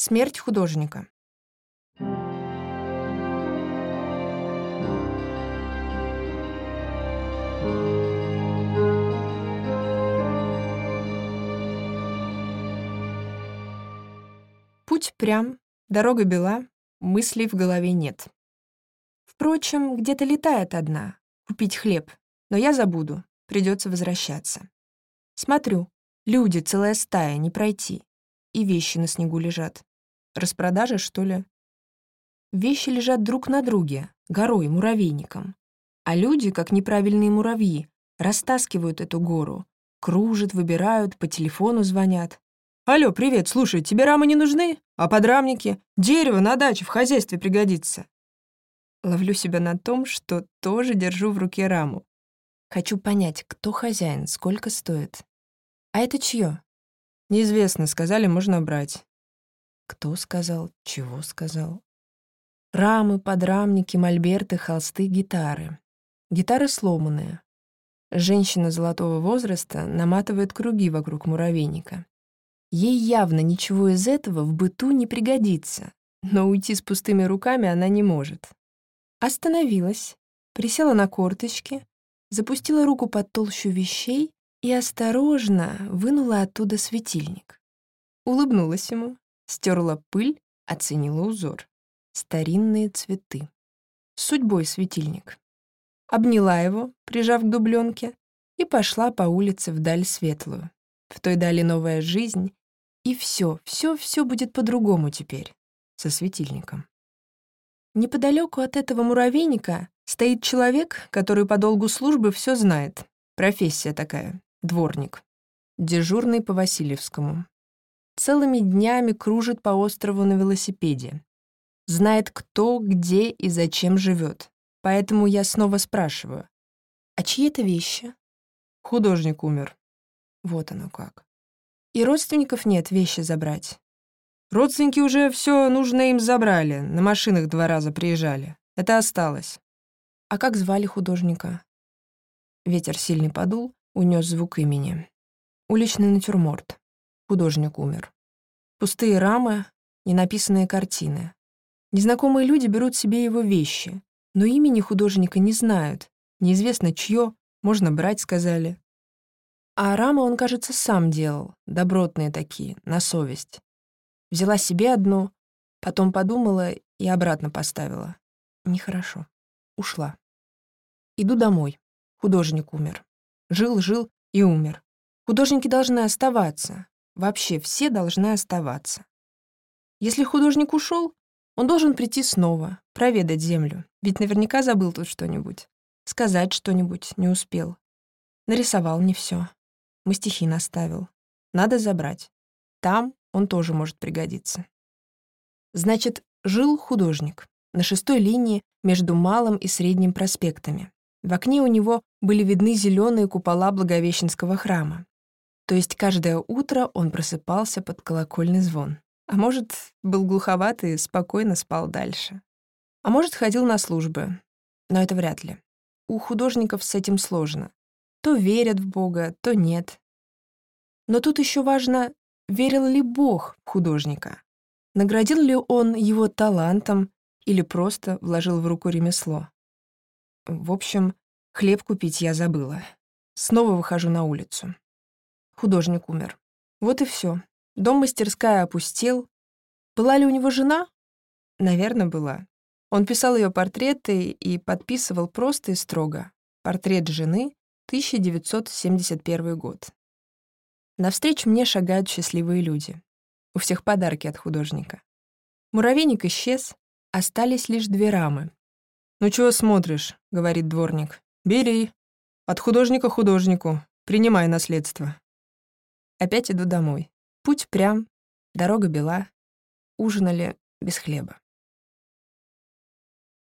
Смерть художника. Путь прям, дорога бела, мыслей в голове нет. Впрочем, где-то летает одна, купить хлеб, но я забуду, придется возвращаться. Смотрю, люди, целая стая, не пройти. И вещи на снегу лежат. Распродажа, что ли? Вещи лежат друг на друге, горой, муравейником. А люди, как неправильные муравьи, растаскивают эту гору, кружат, выбирают, по телефону звонят. «Алло, привет, слушай, тебе рамы не нужны? А подрамники? Дерево на даче в хозяйстве пригодится». Ловлю себя на том, что тоже держу в руке раму. Хочу понять, кто хозяин, сколько стоит. А это чье? Неизвестно, сказали, можно брать. Кто сказал, чего сказал? Рамы, подрамники, мольберты, холсты, гитары. Гитары сломанные. Женщина золотого возраста наматывает круги вокруг муравейника. Ей явно ничего из этого в быту не пригодится, но уйти с пустыми руками она не может. Остановилась, присела на корточки, запустила руку под толщу вещей и осторожно вынула оттуда светильник. Улыбнулась ему, стерла пыль, оценила узор. Старинные цветы. Судьбой светильник. Обняла его, прижав к дубленке, и пошла по улице вдаль светлую. В той дали новая жизнь, и все, все, все будет по-другому теперь, со светильником. Неподалеку от этого муравейника стоит человек, который по долгу службы все знает. Профессия такая — дворник. Дежурный по Васильевскому. Целыми днями кружит по острову на велосипеде. Знает, кто, где и зачем живет. Поэтому я снова спрашиваю. А чьи это вещи? Художник умер. Вот оно как. И родственников нет вещи забрать. Родственники уже все нужное им забрали, на машинах два раза приезжали. Это осталось. А как звали художника? Ветер сильный подул, унес звук имени. Уличный натюрморт. Художник умер. Пустые рамы, ненаписанные картины. Незнакомые люди берут себе его вещи, но имени художника не знают. Неизвестно чье, можно брать, сказали. А рамы он, кажется, сам делал, добротные такие, на совесть. Взяла себе одну, потом подумала и обратно поставила. Нехорошо. Ушла. Иду домой. Художник умер. Жил, жил и умер. Художники должны оставаться. Вообще все должны оставаться. Если художник ушел, он должен прийти снова, проведать землю, ведь наверняка забыл тут что-нибудь. Сказать что-нибудь не успел. Нарисовал не все. стихи наставил. Надо забрать. Там он тоже может пригодиться. Значит, жил художник на шестой линии между Малым и Средним проспектами. В окне у него были видны зеленые купола Благовещенского храма. То есть каждое утро он просыпался под колокольный звон. А может, был глуховат и спокойно спал дальше. А может, ходил на службы. Но это вряд ли. У художников с этим сложно. То верят в Бога, то нет. Но тут еще важно, Верил ли Бог в художника? Наградил ли он его талантом или просто вложил в руку ремесло? В общем, хлеб купить я забыла. Снова выхожу на улицу. Художник умер. Вот и все. Дом-мастерская опустел. Была ли у него жена? Наверное, была. Он писал ее портреты и подписывал просто и строго. Портрет жены, 1971 год. Навстречу мне шагают счастливые люди. У всех подарки от художника. Муравейник исчез, остались лишь две рамы. «Ну чего смотришь?» — говорит дворник. «Бери. От художника художнику. Принимай наследство». Опять иду домой. Путь прям, дорога бела. Ужинали без хлеба.